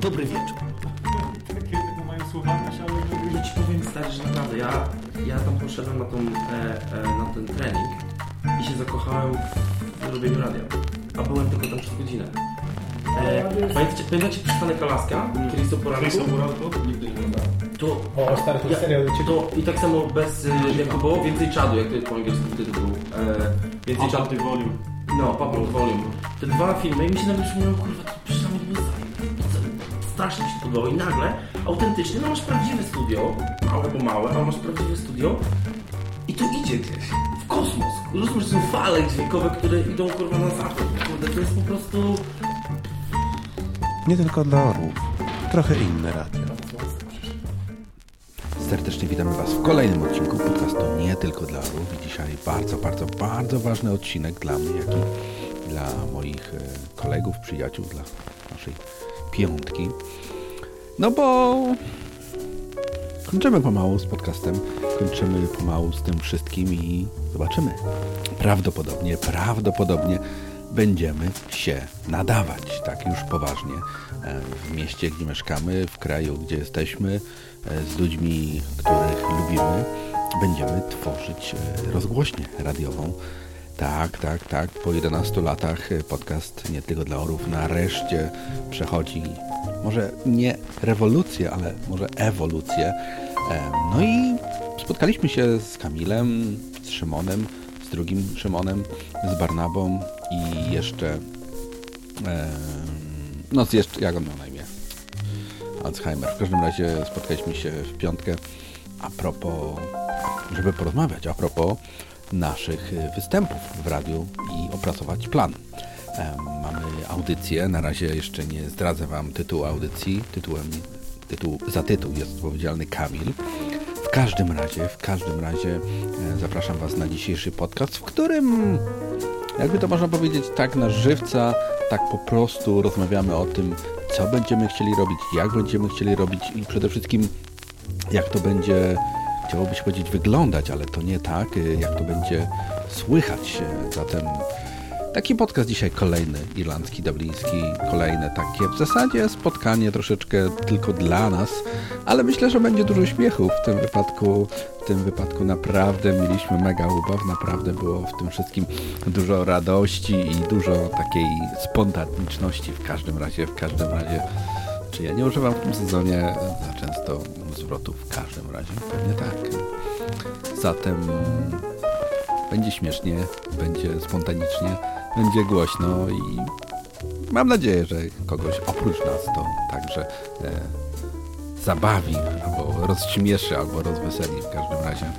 Dobry wieczór. Takie tego mają słuchalność, ale Ja ci powiem stary, że naprawdę, ja, ja tam poszedłem na, tą, e, e, na ten trening i się zakochałem w robieniu radia. A byłem tylko tam przez godzinę. E, pamiętacie, pamiętacie przystanek Alaska? Kiedyś do poranku? Chriso Muralko? Nigdy nie oglądałem. To, O, stary, to ja, serial to, I tak samo bez, y, jak to było, więcej czadu, jak to po angielsku tytuł był. E, więcej czadu. Volume. No, Papa Volume. Te dwa filmy i mi się nagle przypomniało, kurwa, Strasznie mi się podobało i nagle, autentycznie, no masz prawdziwe studio, małe bo małe, ale masz prawdziwe studio i tu idzie gdzieś, w kosmos. Rozumiesz, są fale dźwiękowe, które idą, kurwa, na zachód. Kurde, to jest po prostu... Nie tylko dla orłów. Trochę inne radio. Serdecznie witamy Was w kolejnym odcinku podcastu Nie tylko dla orłów. I dzisiaj bardzo, bardzo, bardzo ważny odcinek dla mnie, jak i dla moich e, kolegów, przyjaciół, dla naszej piątki. No bo kończymy pomału z podcastem, kończymy pomału z tym wszystkim i zobaczymy. Prawdopodobnie, prawdopodobnie będziemy się nadawać, tak już poważnie, e, w mieście, gdzie mieszkamy, w kraju, gdzie jesteśmy, e, z ludźmi, których lubimy, będziemy tworzyć e, rozgłośnię radiową. Tak, tak, tak. Po 11 latach e, podcast nie tylko dla orów nareszcie przechodzi może nie rewolucję, ale może ewolucję. E, No i spotkaliśmy się z Kamilem, z Szymonem, z drugim Szymonem, z Barnabą i jeszcze. E, no, z jeszcze. Jak on miał na imię? Alzheimer. W każdym razie spotkaliśmy się w piątkę a propos, żeby porozmawiać, a propos naszych e, występów w radiu i opracować plan. Em, Mamy audycję, na razie jeszcze nie zdradzę Wam tytułu audycji. Tytułem, tytuł, za tytuł jest odpowiedzialny Kamil. W każdym razie, w każdym razie e, zapraszam Was na dzisiejszy podcast, w którym, jakby to można powiedzieć, tak na żywca, tak po prostu rozmawiamy o tym, co będziemy chcieli robić, jak będziemy chcieli robić i przede wszystkim jak to będzie, chciałoby się powiedzieć, wyglądać, ale to nie tak, y, jak to będzie słychać. Y, Zatem taki podcast dzisiaj kolejny, irlandzki, dubliński, kolejne takie w zasadzie spotkanie troszeczkę tylko dla nas, ale myślę, że będzie dużo śmiechu w tym wypadku. W tym wypadku naprawdę mieliśmy mega ubaw, naprawdę było w tym wszystkim dużo radości i dużo takiej spontaniczności w każdym razie, w każdym razie. Czy ja nie używam w tym sezonie za często zwrotów? W każdym razie pewnie tak. Zatem będzie śmiesznie, będzie spontanicznie, będzie głośno i mam nadzieję, że kogoś oprócz nas to także e, zabawi, albo rozśmieszy, albo rozweseli w każdym razie.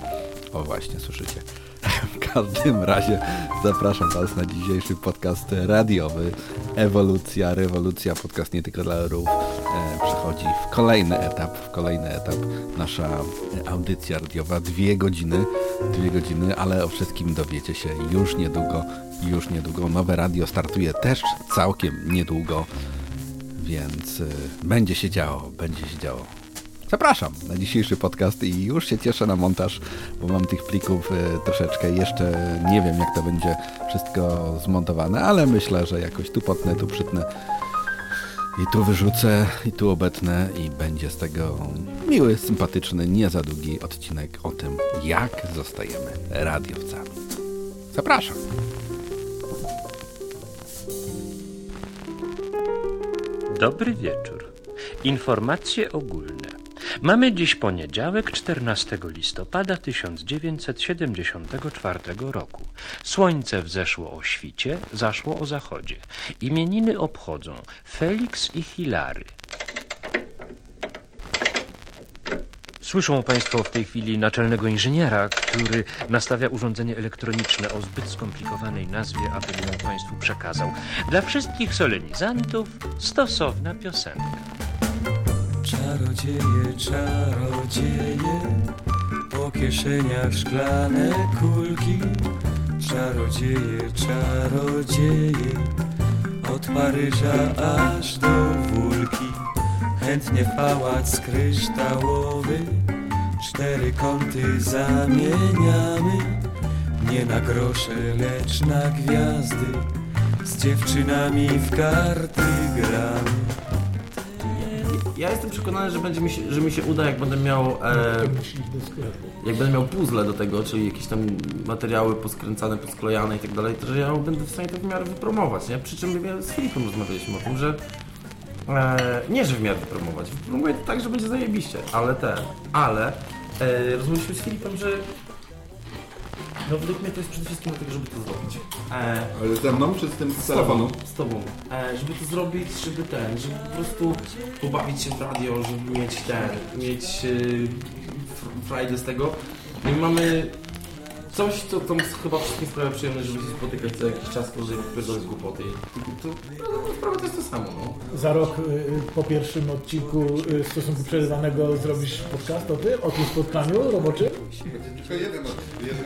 O właśnie, słyszycie. W każdym razie zapraszam Was na dzisiejszy podcast radiowy Ewolucja, rewolucja, podcast nie tylko dla orów e, przechodzi w kolejny etap, w kolejny etap nasza e, audycja radiowa, dwie godziny, dwie godziny, ale o wszystkim dowiecie się już niedługo, już niedługo. Nowe radio startuje też całkiem niedługo, więc e, będzie się działo, będzie się działo. Zapraszam na dzisiejszy podcast i już się cieszę na montaż, bo mam tych plików e, troszeczkę. Jeszcze nie wiem, jak to będzie wszystko zmontowane, ale myślę, że jakoś tu potnę, tu przytnę i tu wyrzucę, i tu obetnę i będzie z tego miły, sympatyczny, nie za długi odcinek o tym, jak zostajemy radiowcami. Zapraszam. Dobry wieczór. Informacje ogólne. Mamy dziś poniedziałek, 14 listopada 1974 roku. Słońce wzeszło o świcie, zaszło o zachodzie. Imieniny obchodzą Felix i Hilary. Słyszą Państwo w tej chwili naczelnego inżyniera, który nastawia urządzenie elektroniczne o zbyt skomplikowanej nazwie, abym ją Państwu przekazał. Dla wszystkich solenizantów stosowna piosenka. Czarodzieje, czarodzieje, po kieszeniach szklane kulki. Czarodzieje, czarodzieje, od Paryża aż do Wólki. Chętnie w pałac kryształowy, cztery kąty zamieniamy. Nie na grosze, lecz na gwiazdy, z dziewczynami w karty gramy. Ja jestem przekonany, że, będzie mi się, że mi się uda, jak będę miał e, jak będę miał puzzle do tego, czyli jakieś tam materiały poskręcane, posklejane i tak dalej, to że ja będę w stanie to w miarę wypromować, nie? Przy czym ja z Filipem rozmawialiśmy o tym, że e, nie, że w miarę wypromować, wypromuję to tak, że będzie zajebiście, ale te, ale e, rozmawialiśmy z Filipem, że no według mnie to jest przede wszystkim do tego, żeby to zrobić. E, Ale ze mną czy z tym z telefonu? z tobą. E, żeby to zrobić, żeby ten, żeby po prostu pobawić się w radio, żeby mieć ten, mieć e, fr- frajdę z tego. I mamy coś, co tam chyba wszystkim sprawia przyjemność, żeby się spotykać co jakiś czas, żeby pierdolić głupoty. I to, no, sprawa to jest to samo, no. Za rok y, po pierwszym odcinku y, stosunku przerywanego zrobisz podcast o tym, o tym spotkaniu roboczym? Będzie tylko jeden od jeden.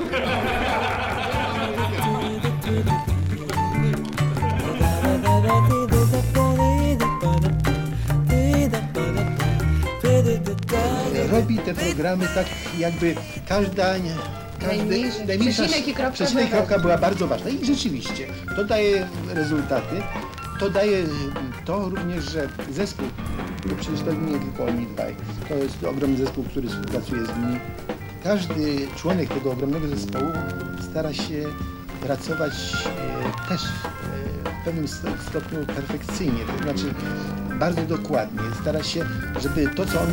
robi te programy tak jakby każda nie, każdy, Najmniejszy przecinek i kropka przecinek i była kropka była bardzo ważna i rzeczywiście to daje rezultaty. To daje to również, że zespół, bo przecież to nie tylko oni dwaj, to jest ogromny zespół, który współpracuje z nimi. Każdy członek tego ogromnego zespołu stara się pracować e, też e, w pewnym sto- stopniu perfekcyjnie, to znaczy bardzo dokładnie. Stara się, żeby to, co on,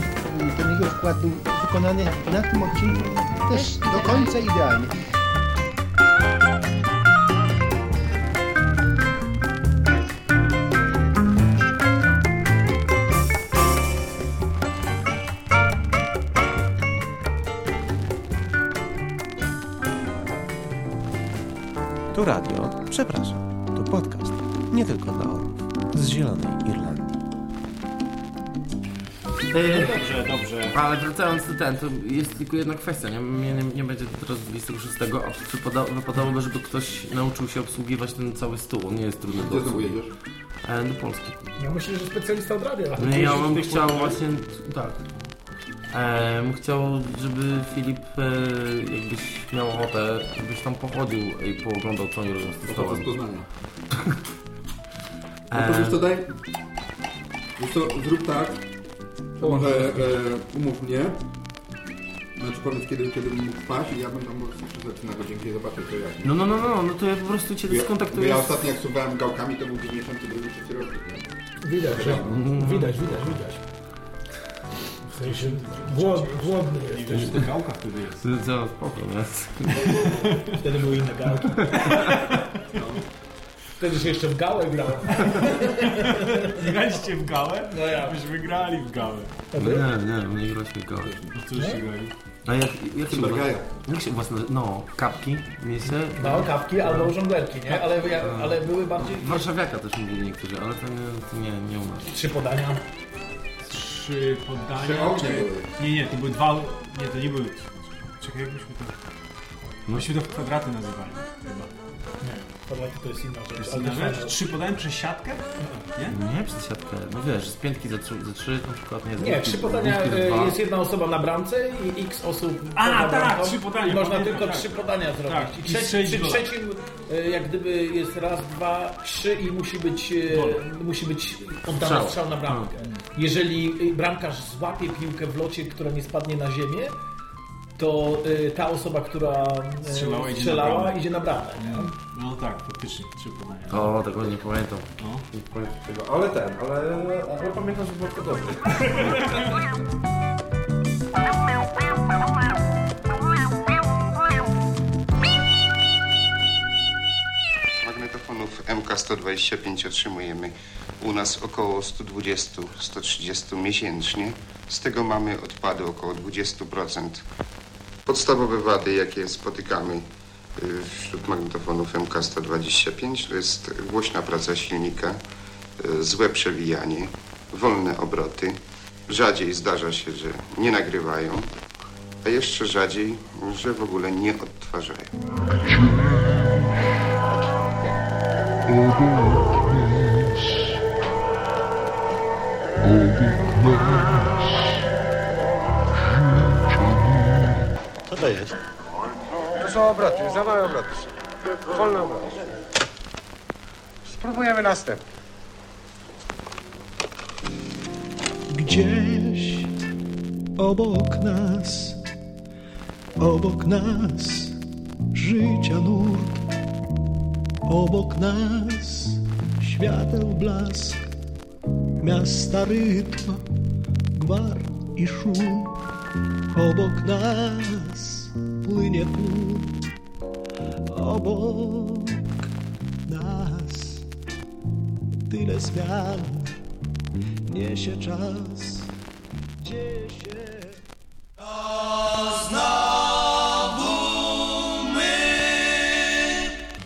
ten jego wkład był wykonany na tym odcinku też do końca idealnie. Tu radio, przepraszam, to podcast, nie tylko dla orłów, z Zielonej Irlandii. E, Dobrze, dobrze. ale wracając do ten, to jest tylko jedna kwestia, nie, nie, nie, nie będzie to teraz 26, a wypada, wypadałoby, żeby ktoś nauczył się obsługiwać ten cały stół, on nie jest trudny do Gdzie znowu obsługi. jedziesz? E, do Polski. Ja myślę, że specjalista od radia. No ja bym chciał właśnie, tak. E, bym chciał, żeby Filip, e, jakbyś miał ochotę, żebyś tam pochodził i pooglądał, co oni robią z tym No to stołem. z Poznania. No to wiesz co, daj... Wiesz co, zrób tak, może e, umów mnie, znaczy powiedz kiedy, kiedy bym mógł spać i ja bym tam mógł przyjść na godzinkę i zobaczyć co jak. No, no, no, no, no to ja po prostu cię Ja, skontaktuję. ja ostatnio jak suwałem gałkami, to był 92 trzeci rok. Widać, że, widać, widać, widać. W sensie głod, głodny jesteś. W tych gałkach wtedy jest. Co, spoko, nie? Wtedy były inne gałki. Wtedy się jeszcze w gałę grało. Graliście w gałę? No ja. Myśmy grali w gałę. Nie, nie, my nie graliśmy goły. No cóżście grali? A jak, jak się. Jak się własne, no, kapki, miejsce? No, kapki albo żonglerki, nie? Ale, ja, ale były bardziej Warszawiaka też mówili niektórzy, ale to nie, to nie, nie u nas. trzy podania. Trzy poddania. Trzy ognie. Nie, nie, to były dwa... Nie, to nie były... Czekaj, jak byśmy to... No. Myśmy to w kwadraty nazywali chyba. Nie, to jest inna To rzecz. jest ale inna fajne. rzecz? Trzy podania przez siatkę? Nie? Nie przez siatkę, no wiesz, z piętki za trzy, za trzy na przykład nie z Nie, trzy podania e, dwa. jest jedna osoba na bramce i x osób A, poza tak, bramką. trzy podania, I można pamiętam, tylko tak. trzy podania zrobić. Tak, I i trzeci, przy gola. trzecim e, jak gdyby jest raz, dwa, trzy i musi być, e, Gola. musi być oddany Strzał. strzał na bramkę. Jeżeli e, bramkarz złapie piłkę w locie, która nie spadnie na ziemię, to e, ta osoba, która e, Strzelała, idzie na strzelała bramę. idzie na bramę. nie? No tak, faktycznie, trzy podania. O, tego nie pamiętam. No. Nie pamiętam tego, ale ten, ale, ale pamiętam, że było to dobrze. Magnetofonów MK125 otrzymujemy u nas około 120-130 miesięcznie. Z tego mamy odpady około 20%. Podstawowe wady, jakie spotykamy y, wśród magnetofonów MK125 to jest głośna praca silnika, y, złe przewijanie, wolne obroty. Rzadziej zdarza się, że nie nagrywają, a jeszcze rzadziej, że w ogóle nie odtwarzają. To jest? To są obroty, za małe obroty. Wolne obroty. Spróbujemy następny. Gdzieś obok nas, obok nas życia nurt, obok nas świateł blask, miasta rytm, gwar i szum, obok nas płynie płód, obok nas tyle zmian niesie czas, dzieje się.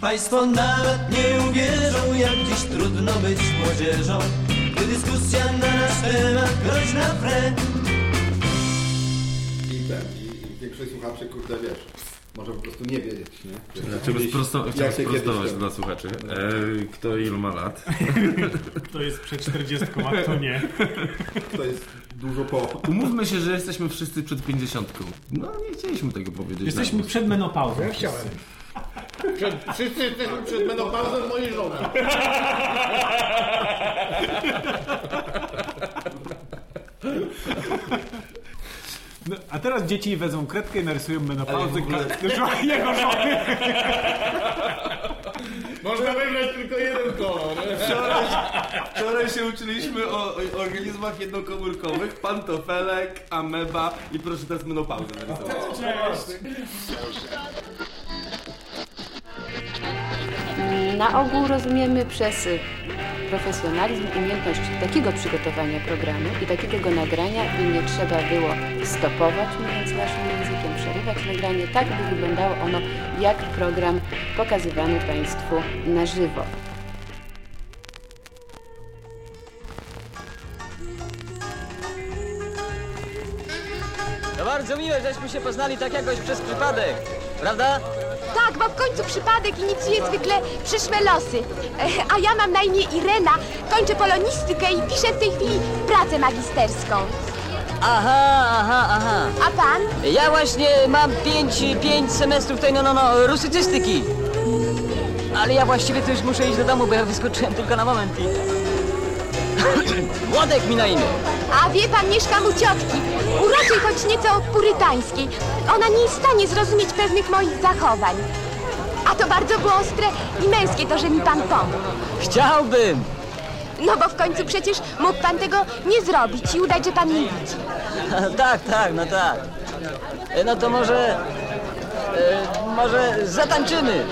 Państwo nawet nie uwierzą, jak dziś trudno być młodzieżą, gdy dyskusja na nasz temat groźna wrę. Większość słuchaczy, kurde, wiesz, może po prostu nie wiedzieć, nie? Kiedyś- sprosto, kiedyś sprostować dla słuchaczy. E, kto ilu ma lat? To jest przed 40, a kto nie. To jest dużo po. Umówmy się, że jesteśmy wszyscy przed 50. No nie chcieliśmy tego powiedzieć. Jesteśmy przed menopauzą. Ja chciałem. Przed, wszyscy jesteśmy przed menopauzą mojej żony. No, a teraz dzieci wezmą kredkę i narysują menopauzę ogóle- jego żony. Można wybrać tylko jeden kolor. Wczoraj, wczoraj się uczyliśmy o, o organizmach jednokomórkowych, pantofelek, ameba i proszę teraz menopauzę narysować. Na ogół rozumiemy przez y, profesjonalizm umiejętność takiego przygotowania programu i takiego go nagrania, by nie trzeba było stopować, mówiąc naszym językiem, przerywać nagranie, tak by wyglądało ono jak program pokazywany Państwu na żywo. To bardzo miłe, żeśmy się poznali tak jakoś przez przypadek, prawda? Tak, bo w końcu przypadek inicjuje zwykle przyszłe losy. E, A ja mam na imię Irena, kończę polonistykę i piszę w tej chwili pracę magisterską. Aha, aha, aha. A pan? Ja właśnie mam pięć, pięć semestrów tej, no, no, no, rusycystyki. Ale ja właściwie to już muszę iść do domu, bo ja wyskoczyłem tylko na moment i... Włodek mi na imię. A wie pan, mieszkam u ciotki. Uroczej, choć nieco purytańskiej. Ona nie jest w stanie zrozumieć pewnych moich zachowań. A to bardzo było ostre i męskie to, że mi pan pomógł. Chciałbym. No bo w końcu przecież mógł pan tego nie zrobić i udać, że pan nie widzi. tak, tak, no tak. E, No to może... E, może zatańczymy.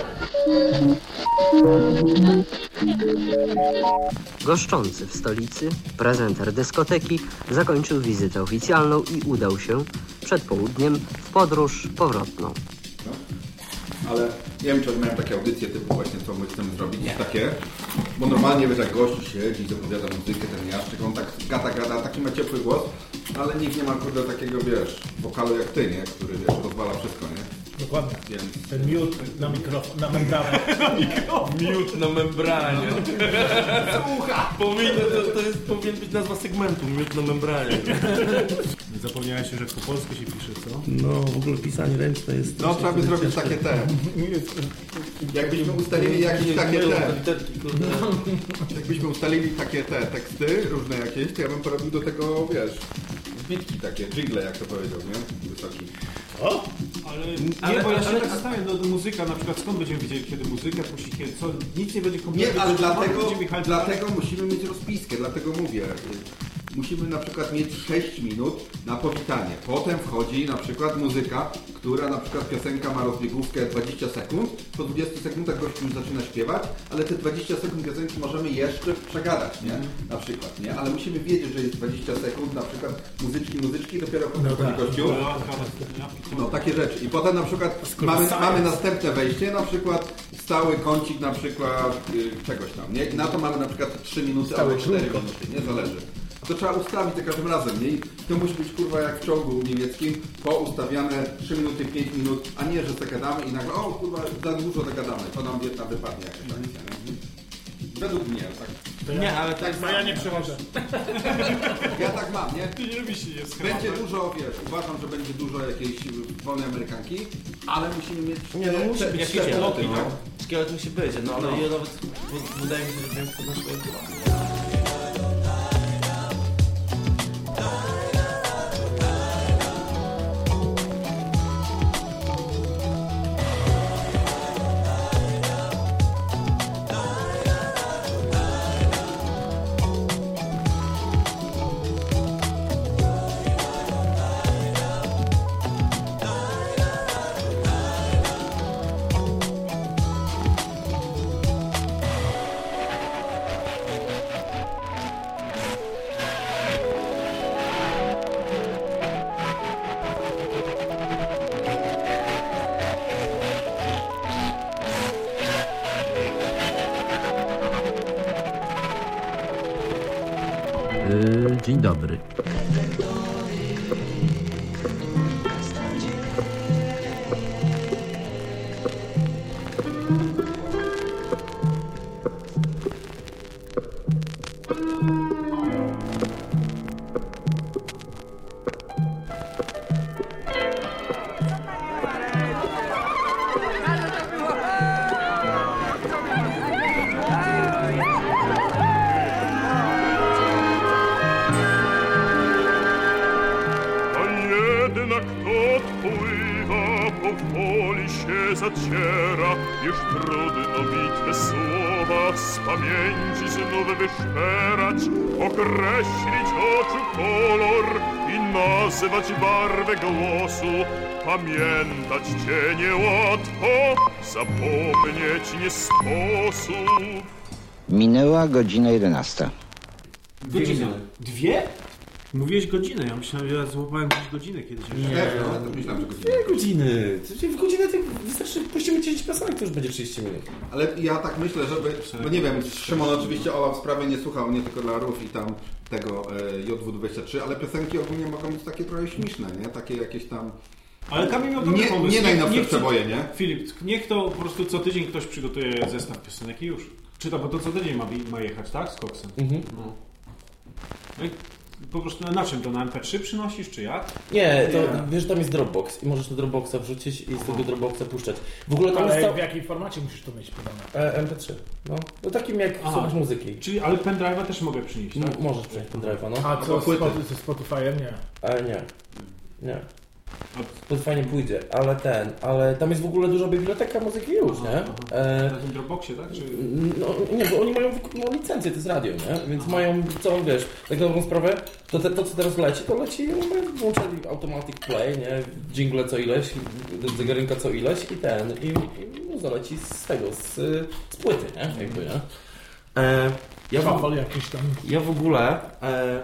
Goszczący w stolicy, prezenter dyskoteki zakończył wizytę oficjalną i udał się przed południem w podróż powrotną. Ale nie wiem, czy miałem takie audycje typu właśnie, co my chcemy zrobić, takie, bo normalnie wiesz, jak gościu siedzi, zapowiada muzykę, ten jaszczyk, on tak gada, gada, taki ma ciepły głos, ale nikt nie ma kurde takiego, wiesz, wokalu jak ty, nie, który, wiesz, rozwala wszystko, nie? Dokładnie. Ten miód na mikrofon, na membranę. Miód na membranie. Słucha! Powinno, to, to jest, powinien być nazwa segmentu, miód na membranie. Zapomniałeś, że po polsku się pisze, co? No, w ogóle pisanie ręczne jest... No, trzeba by zrobić takie te. Jakbyśmy ustalili jakieś takie te. Jakbyśmy ustalili takie te teksty, różne jakieś, to ja bym porobił do tego, wiesz, zbitki takie, jingle, jak to powiedział, nie? Wysoki. O! Ale Ale- nie, bo ja się ale- tak zastanawiam, no, muzyka na przykład, skąd będziemy wiedzieli, kiedy muzyka puści, kiedy co, nic nie będzie kompletnie... Nie, ale dlatego, dlatego musimy mieć rozpiskę, dlatego mówię. Musimy na przykład mieć 6 minut na powitanie. Potem wchodzi na przykład muzyka, która na przykład piosenka ma rozbiegówkę 20 sekund. Po 20 sekundach gościu już zaczyna śpiewać, ale te 20 sekund piosenki możemy jeszcze przegadać, nie? Na przykład, nie? Ale musimy wiedzieć, że jest 20 sekund, na przykład muzyczki, muzyczki, dopiero No tak. gościu. No takie rzeczy. I potem na przykład mamy, mamy następne wejście, na przykład stały kącik na przykład y, czegoś tam, nie? I na to mamy na przykład 3 minuty Stały albo 4 krótko. minuty, nie? Zależy. To trzeba ustawić za każdym razem, nie? I to musi być kurwa jak w ciągu niemieckim, poustawiane 3 minuty, 5 minut, a nie, że zagadamy i nagle, o kurwa, za dużo zagadamy, to nam jedna wypadnie jakaś akcja, nie? Według mnie, tak. To ja, ale tak, no ja nie przechodzę. Ja tak mam, nie? Ty nie lubisz się Będzie dużo, wiesz, uważam, że będzie dużo jakiejś wolnej Amerykanki, ale musimy mieć Nie, no musi być minuty, szkielet, no. Szkielet musi być, no ale No. ja nawet wydaje mi się, że wiem, kto nasz szkielet Pamiętać cię niełatwo, zapomnieć nie sposób. Minęła godzina 11. Godzina. Dwie? Mówiłeś godzinę, ja myślałem, że ja złapałem gdzieś godzinę kiedyś. Dwie godziny. W godzinę tak wystarczy, puścimy 10 piosenek, to już będzie 30 minut. Ale ja tak myślę, żeby, bo nie wiem, Szymon oczywiście Ola w sprawie nie słuchał, nie tylko dla Rów i tam tego e, JW23, ale piosenki ogólnie mogą być takie trochę śmieszne, nie? Takie jakieś tam... Ale Kamil miał dobry nie, pomysł. nie najnowsze przeboje, nie? Filip, niech to po prostu co tydzień ktoś przygotuje zestaw piosenek i już. Czy to, bo to co tydzień ma, ma jechać, tak? Z koksem. Mhm. No. No i po prostu na, czym to? Na MP3 przynosisz, czy jak? Nie, to wiesz, tam jest Dropbox i możesz do Dropboxa wrzucić i z tego Dropboxa puszczać. W ogóle tam Ale jest w jakim formacie musisz to mieć podane? E, MP3. No, no takim jak Aha. słuchasz muzyki. Czyli, ale pendrive'a też mogę przynieść, tak? Możesz przynieść pendrive'a, no. A co z Spotify'em? Nie. Ale nie. Nie. Spotify nie pójdzie, ale ten, ale tam jest w ogóle duża biblioteka muzyki już, nie? E, Na tym Dropboxie, tak? Czy... no nie, bo oni mają no, licencję, to jest radio, nie? Więc mają całą, wiesz, tak dobrą sprawę, to, te, to co teraz leci, to leci, no, my włączyli automatic play, nie? Jingle co ileś, zegarynka co ileś i ten, i, i no, zaleci z tego, z, z płyty, nie? Jakby, nie? E, ja, w, ja w ogóle, e,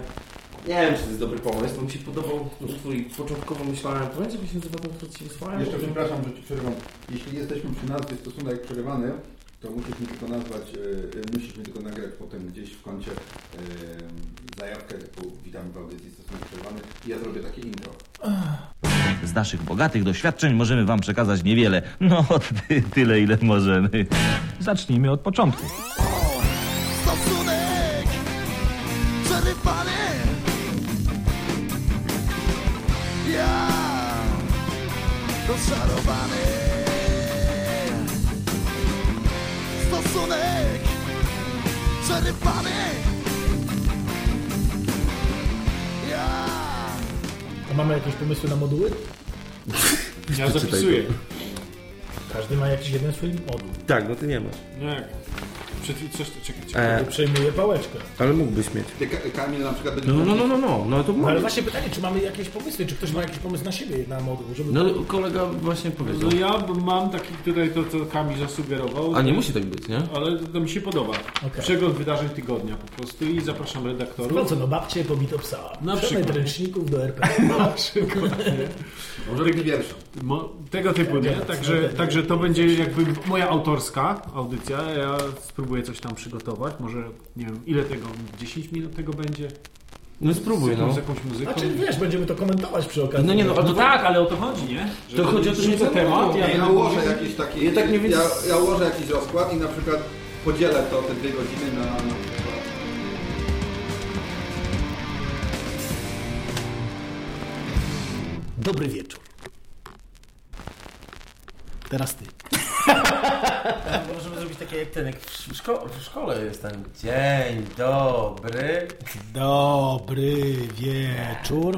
nie wiem, czy to jest dobry pomysł, to mi się podobał utwór i początkowo myślałem, pamiętasz, jak się nazywa ten, który ci wysłałem? Jeszcze przepraszam, że Ci przerywam. Jeśli jesteśmy przy nazwie stosunek przerywany, to musisz mi tylko nazwać, e, musisz mi tylko nagrać potem gdzieś w kącie e, zajawkę typu witam w audycji stosunek przerywany i ja zrobię takie intro. Z naszych bogatych doświadczeń możemy Wam przekazać niewiele. No, ty, tyle, ile możemy. Zacznijmy od początku. Rozczarowany Stosunek przerywany Ja A mamy jakieś pomysły na moduły? Ja zapisuję. Każdy ma jakiś jeden swój moduł. Tak, no ty nie masz. Nie. Przed coś, czekaj, E, czekaj. Przejmuję pałeczkę. Ale mógłbyś mieć. Ty, Kamil na przykład będzie... No, no, no, no, no, no to No, ale właśnie pytanie, czy mamy jakieś pomysły, czy ktoś ma jakiś pomysł na siebie na moduł, żeby... No kolega właśnie powiedział. No ja mam taki tutaj to, co Kamil zasugerował. A nie musi tak być, nie? Ale to mi się podoba. Okej. Przegląd wydarzeń tygodnia po prostu i zapraszam redaktorów. No co, no babcie pobito psa. Na przykład. ręczników do RP. Na przykład, nie? Może pierwszy. Mo- tego typu, nie? Także, także to będzie jakby moja autorska audycja. Ja spróbuję coś tam przygotować. Może, nie wiem, ile tego, 10 minut tego będzie? No spróbuj, z no. z jakąś muzyką. Znaczy wiesz, będziemy to komentować przy okazji. No nie, no, ale No tak, ale o to chodzi, nie? To chodzi o to, że nie temat, ja Ja, będę ułożę jakiś taki... Ja tak więcej- ja, ja ułożę jakiś rozkład i na przykład podzielę to te dwie godziny na... Dobry wieczór. Teraz ty. Możemy zrobić takie jak ten, jak w, szko- w szkole jest ten dzień dobry. Dobry wieczór.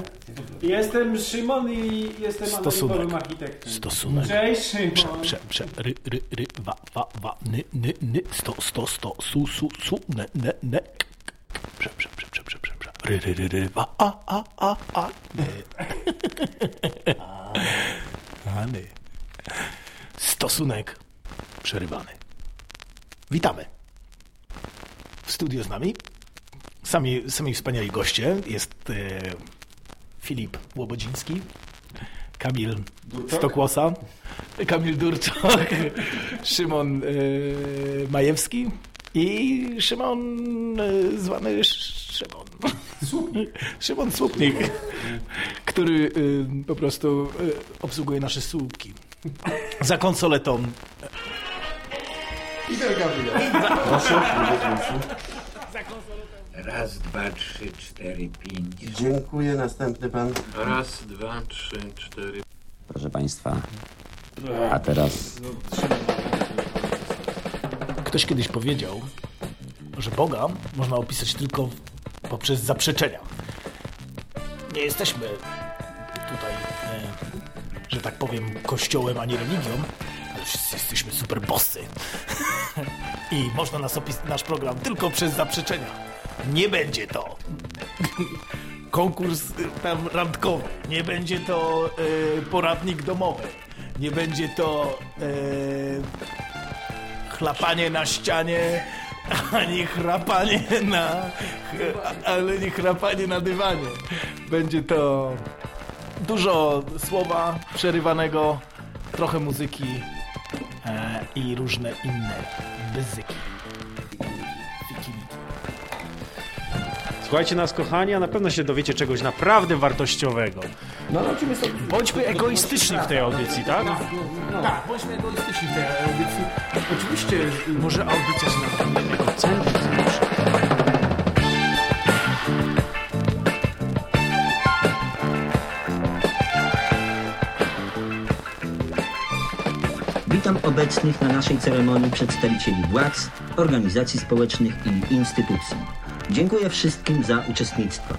Jestem Szymon i jestem Stosunek. anonimowym architektem. Stosunek. Cześć Szymon. Prze, prze, prze, ry, ry, ry, wa, wa, wa, ny, ny, ny, sto, sto, sto, su, su, su, ne, ne, ne. Prze, prze, prze, prze, prze, prze, prze. Ry, ry, ry, ry, wa, a, a, a, a, ny. A, ny. Stosunek przerywany. Witamy. W studiu z nami sami, sami wspaniali goście. Jest e, Filip Łobodziński, Kamil Stokłosa, Kamil Durczok, Szymon e, Majewski i Szymon e, zwany Szymon. Szymon Słupnik, który y, po prostu y, obsługuje nasze słupki. Za konsoletą. Raz, dwa, trzy, cztery, pięć. Dziękuję, następny pan. Raz, dwa, trzy, cztery. Proszę Państwa, a teraz Ktoś kiedyś powiedział, że Boga można opisać tylko poprzez zaprzeczenia. Nie jesteśmy tutaj, e, że tak powiem, kościołem ani religią, ale wszyscy jesteśmy super bossy. I można nas opis- nasz program tylko przez zaprzeczenia. Nie będzie to konkurs y, tam randkowy, nie będzie to y, poradnik domowy, nie będzie to y, chlapanie na ścianie, ani chrapanie na... ale nie chrapanie na dywanie. Będzie to dużo słowa przerywanego, trochę muzyki e, i różne inne bzyki. Słuchajcie nas, kochani, a na pewno się dowiecie czegoś naprawdę wartościowego. No, no, czym jest to? Bądźmy egoistyczni w tej audycji, tak? Tak, bądźmy egoistyczni w tej audycji. Oczywiście, może audycja się napełni egocentryzm. Witam obecnych na naszej ceremonii przedstawicieli władz, organizacji społecznych i instytucji. Dziękuję wszystkim za uczestnictwo.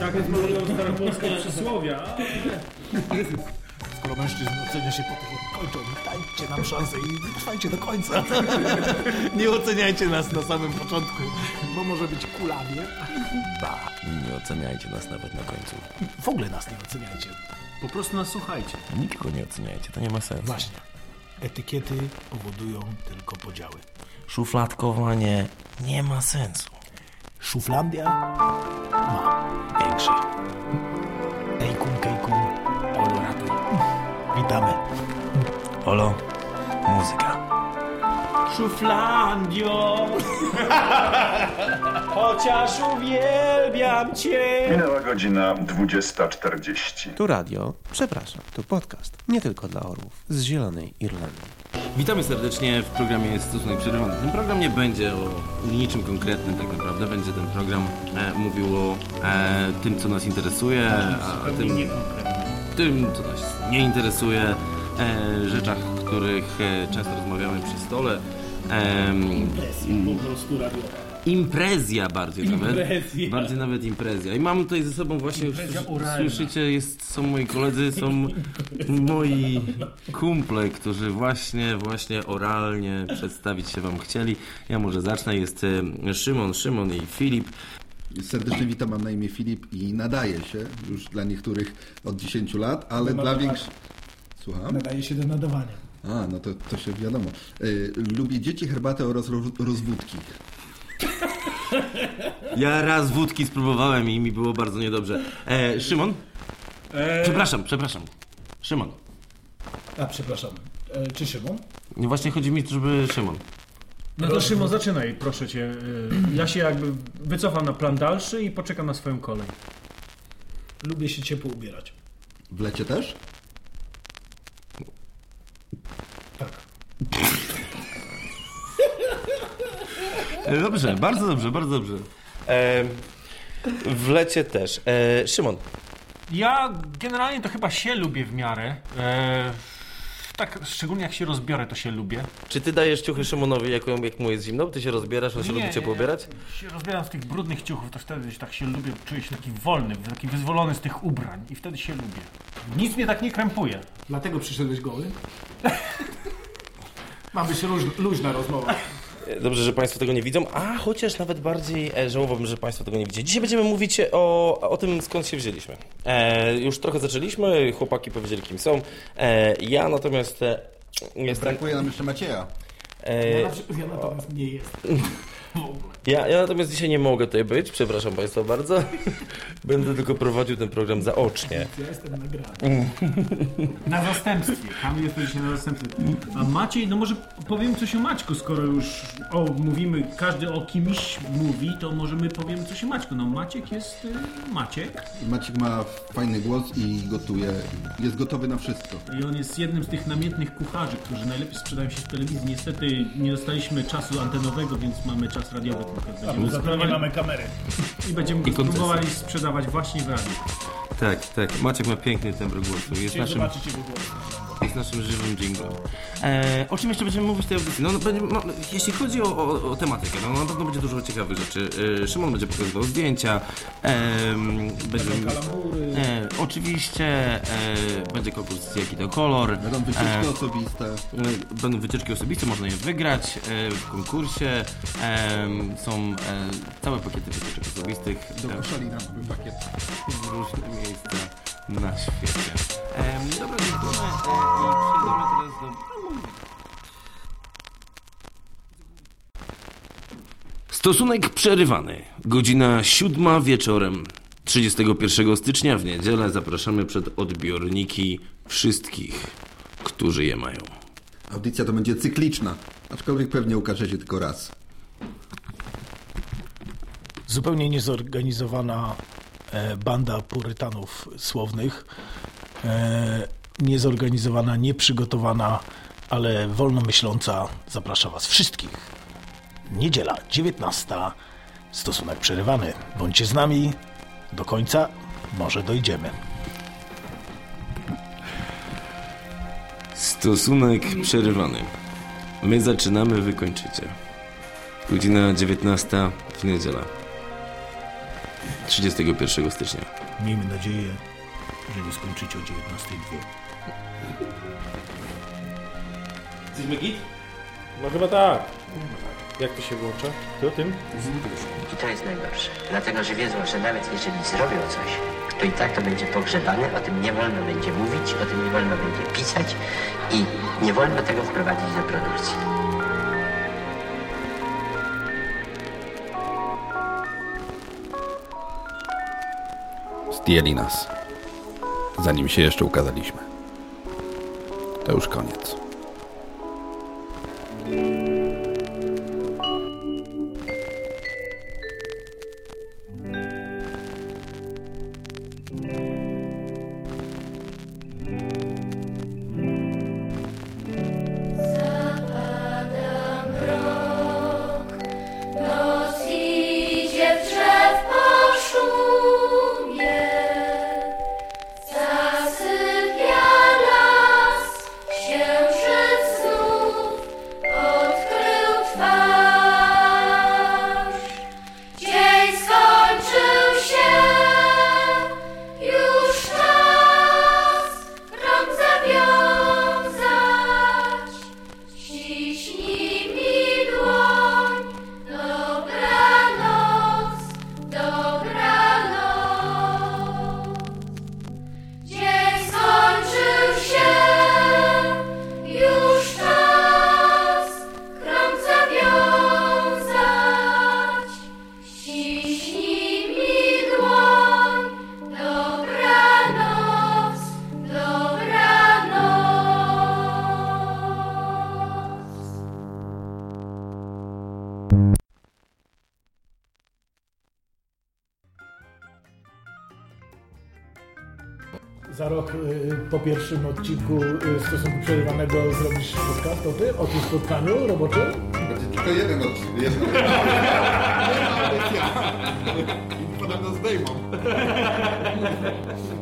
Tak jest mówią staropolskie przysłowia. Się po jak kończą, dajcie nam szansę i trwajcie do końca. Nie oceniajcie nas na samym początku, bo może być kulawie. Ba. Nie oceniajcie nas nawet na końcu. W ogóle nas nie oceniajcie. Po prostu nas słuchajcie. Nikogo nie oceniajcie, to nie ma sensu. Właśnie. Etykiety powodują tylko podziały. Szufladkowanie nie ma sensu. Szuflandia ma kejkun, olo ratuj. Witamy. Olo, muzyka. Szuflandio, chociaż uwielbiam cię. Minęła godzina 20.40. Tu radio, przepraszam, tu podcast. Nie tylko dla orłów z Zielonej Irlandii. Witamy serdecznie w programie Stosunek Przerywany. Ten program nie będzie o niczym konkretnym tak naprawdę. Będzie ten program e, mówił o e, tym, co nas interesuje, a tym, tym, co nas nie interesuje, e, rzeczach, o których e, często rozmawiamy przy stole. Po prostu radiowa. Imprezja bardziej nawet. Imprezja. Bardziej nawet imprezja. I mam tutaj ze sobą właśnie, już Imprezja słyszycie, jest, są moi koledzy, są moi kumple, którzy właśnie, właśnie oralnie przedstawić się wam chcieli. Ja może zacznę. Jest e, Szymon, Szymon i Filip. Serdecznie witam, mam na imię Filip i nadaje się już dla niektórych od 10 lat, ale dla większych... Słucham? Nadaje się do nadawania. A, no to, to się wiadomo. Y, lubię dzieci, herbatę oraz roz, rozwódki. Ja raz wódki spróbowałem i mi było bardzo niedobrze. E, Szymon? Przepraszam, przepraszam. Szymon. A, przepraszam. E, czy Szymon? Nie, właśnie chodzi mi, żeby Szymon. No to Szymon, zaczynaj, proszę cię. Y, Ja się jakby wycofam na plan dalszy i poczekam na swoją kolej. Lubię się ciepło ubierać. W lecie też? E, Dobrze, bardzo dobrze, bardzo dobrze. E, w lecie też. E, Szymon, Ja generalnie to chyba się lubię w miarę. E, tak, szczególnie jak się rozbiorę, to się lubię. czy ty dajesz ciuchy Szymonowi, jak, jak mu jest zimno? Ty się rozbierasz, on się lubi ciepło ubierać? się rozbieram z tych brudnych ciuchów, to wtedy tak się lubię, czuję się taki wolny, taki wyzwolony z tych ubrań i wtedy się lubię. Nic mnie tak nie krępuje. Dlatego przyszedłeś goły? Ma być luź, luźna rozmowa. Dobrze, że Państwo tego nie widzą, a chociaż nawet bardziej e, żałowałbym, że Państwo tego nie widzicie. Dzisiaj będziemy mówić o, o tym, skąd się wzięliśmy. E, już trochę zaczęliśmy, chłopaki powiedzieli, kim są. E, ja natomiast e, jestem... Brakuje nam jeszcze Macieja. E, Ja, na, ja natomiast nie jest. Ja, ja natomiast dzisiaj nie mogę tutaj być, przepraszam Państwa bardzo. Będę tylko prowadził ten program zaocznie. Ja jestem nagrany. Na zastępstwie. Kamil jest dzisiaj na zastępstwie. A Maciej, no może powiem coś o Maćku, skoro już o, mówimy, każdy o kimś mówi, to może my powiemy coś o Maćku. No Maciek jest y, Maciek Maciek ma fajny głos i gotuje. Jest gotowy na wszystko. i on jest jednym z tych namiętnych kucharzy, którzy najlepiej sprzedają się w telewizji. Niestety nie dostaliśmy czasu antenowego, więc mamy czas radiowy tylko. Będziemy za to nie mamy kamery. I będziemy I spróbowali sprzedawać właśnie w radiu. Tak, tak. Maciek ma piękny tembr głosu. Jest Chciałem naszym, zobaczyć jego głos. Jest naszym żywym jinglem. E, o czym jeszcze będziemy mówić w tej audycji? No, no, będzie, no, jeśli chodzi o, o, o tematykę, no na pewno będzie dużo ciekawych rzeczy. E, Szymon będzie pokazywał zdjęcia. E, kalambury. e, oczywiście e, będzie konkurs jaki to kolor. Będą wycieczki osobiste. E, będą wycieczki osobiste, można je wygrać e, w konkursie. E, są e, całe pakiety wycieczek osobistych. Do E, Koszalina były pakiet. w różne miejsca na świecie. Em, dobra, dziękujemy e, i przejdziemy teraz do... Stosunek przerywany. Godzina siódma wieczorem 31 stycznia w niedzielę zapraszamy przed odbiorniki wszystkich, którzy je mają. Audycja to będzie cykliczna, aczkolwiek pewnie ukaże się tylko raz. Zupełnie niezorganizowana banda purytanów słownych. E, niezorganizowana, nieprzygotowana, ale wolnomyśląca zaprasza Was wszystkich. Niedziela, 19. Stosunek przerywany. Bądźcie z nami do końca, może dojdziemy. Stosunek przerywany. My zaczynamy, wy kończycie. Godzina 19 w niedzielę. 31 stycznia. Miejmy nadzieję, że nie skończycie o 19.02. Jesteśmy git? No chyba tak. Jak to się włącza? Ty o tym? I to jest najgorsze. Dlatego, że wiedzą, że nawet jeżeli zrobią coś, to i tak to będzie pogrzebane, o tym nie wolno będzie mówić, o tym nie wolno będzie pisać i nie wolno tego wprowadzić do produkcji. Zdjęli nas. Zanim się jeszcze ukazaliśmy. To już koniec. Po pierwszym odcinku y, stosunku przerywanego zrobisz podcast o tym, o tym spotkaniu roboczym? Będzie tylko jeden odcinek. Jedna. Podobno zdejmą.